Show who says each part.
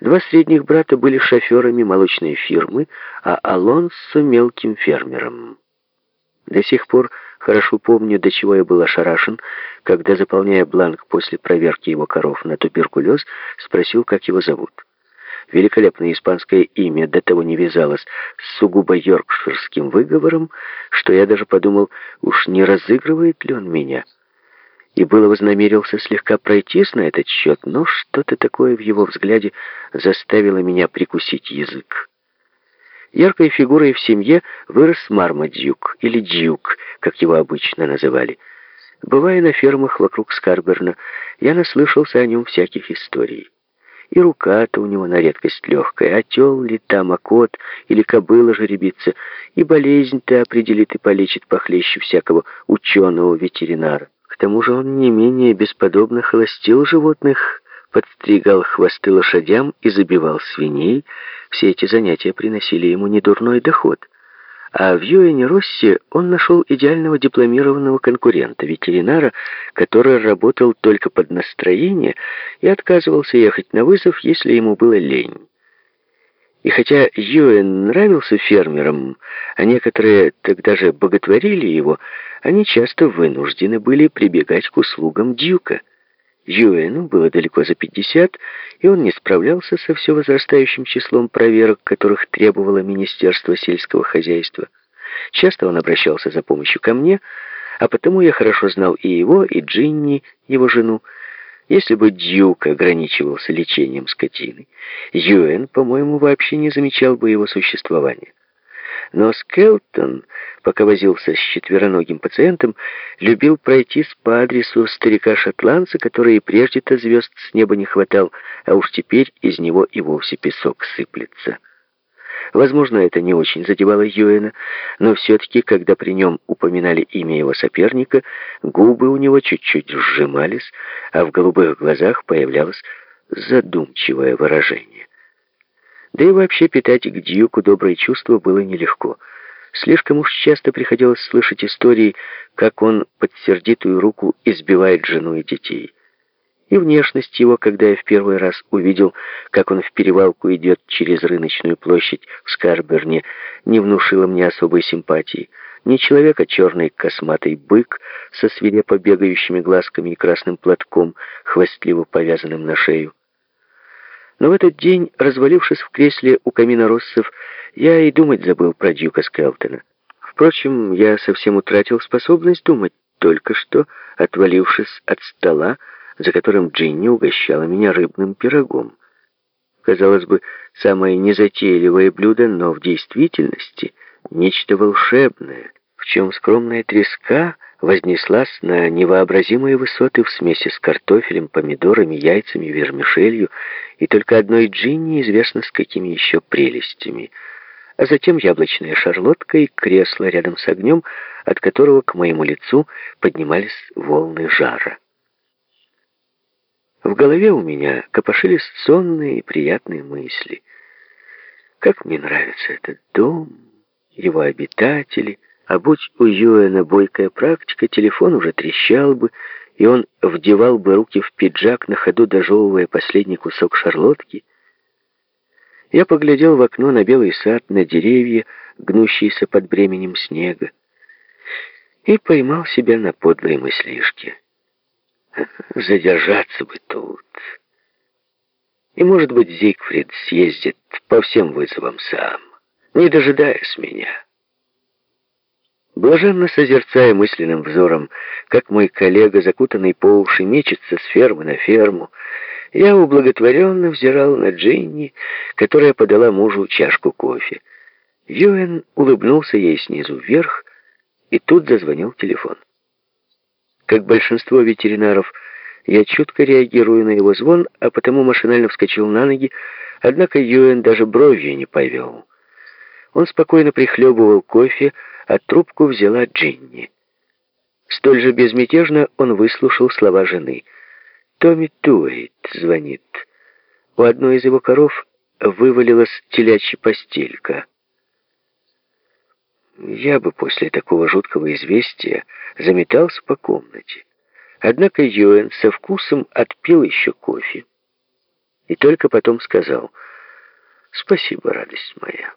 Speaker 1: Два средних брата были шоферами молочной фирмы, а Алонсо — мелким фермером. До сих пор хорошо помню, до чего я был ошарашен, когда, заполняя бланк после проверки его коров на туберкулез, спросил, как его зовут. Великолепное испанское имя до того не вязалось с сугубо йоркширским выговором, что я даже подумал, уж не разыгрывает ли он меня. И было вознамерился слегка пройтись на этот счет, но что-то такое в его взгляде заставило меня прикусить язык. Яркой фигурой в семье вырос Мармадюк, или Дюк, как его обычно называли. Бывая на фермах вокруг Скарберна, я наслышался о нем всяких историй. И рука-то у него на редкость легкая, отел ли там, а кот или кобыла жеребица, и болезнь-то определит и полечит похлеще всякого ученого-ветеринара. Тому же он не менее бесподобно холостил животных, подстригал хвосты лошадям и забивал свиней. Все эти занятия приносили ему недурной доход. А в Юэне Росси он нашел идеального дипломированного конкурента, ветеринара, который работал только под настроение и отказывался ехать на вызов, если ему было лень. И хотя Юэн нравился фермерам, а некоторые тогда же боготворили его, они часто вынуждены были прибегать к услугам Дюка. Юэну было далеко за 50, и он не справлялся со все возрастающим числом проверок, которых требовало Министерство сельского хозяйства. Часто он обращался за помощью ко мне, а потому я хорошо знал и его, и Джинни, его жену. Если бы Дьюк ограничивался лечением скотины, Юэн, по-моему, вообще не замечал бы его существования. Но Скелтон, пока возился с четвероногим пациентом, любил пройтись по адресу старика-шотландца, который прежде-то звезд с неба не хватал, а уж теперь из него и вовсе песок сыплется. Возможно, это не очень задевало Юэна, но все-таки, когда при нем упоминали имя его соперника, губы у него чуть-чуть сжимались, а в голубых глазах появлялось задумчивое выражение. Да и вообще питать к Дьюку добрые чувства было нелегко. Слишком уж часто приходилось слышать истории, как он под сердитую руку избивает жену и детей. И внешность его, когда я в первый раз увидел, как он в перевалку идет через рыночную площадь в Скарберне, не внушила мне особой симпатии. Не человек, а черный косматый бык со свирепо бегающими глазками и красным платком, хвастливо повязанным на шею. Но в этот день, развалившись в кресле у камина Россов, я и думать забыл про Дьюка Скелтона. Впрочем, я совсем утратил способность думать, только что, отвалившись от стола, за которым Джинни угощала меня рыбным пирогом. Казалось бы, самое незатейливое блюдо, но в действительности нечто волшебное, в чем скромная треска — вознеслась на невообразимые высоты в смеси с картофелем, помидорами, яйцами, вермишелью, и только одной Джинни известно с какими еще прелестями. А затем яблочная шарлотка и кресло рядом с огнем, от которого к моему лицу поднимались волны жара. В голове у меня копошились сонные и приятные мысли. Как мне нравится этот дом, его обитатели — а будь у Юэна бойкая практика, телефон уже трещал бы, и он вдевал бы руки в пиджак, на ходу дожевывая последний кусок шарлотки. Я поглядел в окно на белый сад, на деревья, гнущиеся под бременем снега, и поймал себя на подлой мыслишке. Задержаться бы тут. И, может быть, Зигфрид съездит по всем вызовам сам, не дожидаясь меня. Блаженно созерцая мысленным взором, как мой коллега, закутанный по уши, мечется с фермы на ферму, я ублаготворенно взирал на Джинни, которая подала мужу чашку кофе. Юэн улыбнулся ей снизу вверх, и тут зазвонил телефон. Как большинство ветеринаров, я чутко реагирую на его звон, а потому машинально вскочил на ноги, однако Юэн даже бровью не повел. Он спокойно прихлебывал кофе, а трубку взяла Джинни. Столь же безмятежно он выслушал слова жены. «Томми Туэйт звонит. У одной из его коров вывалилась телячья постелька». Я бы после такого жуткого известия заметался по комнате. Однако Юэн со вкусом отпил еще кофе. и только потом сказал «Спасибо, радость моя».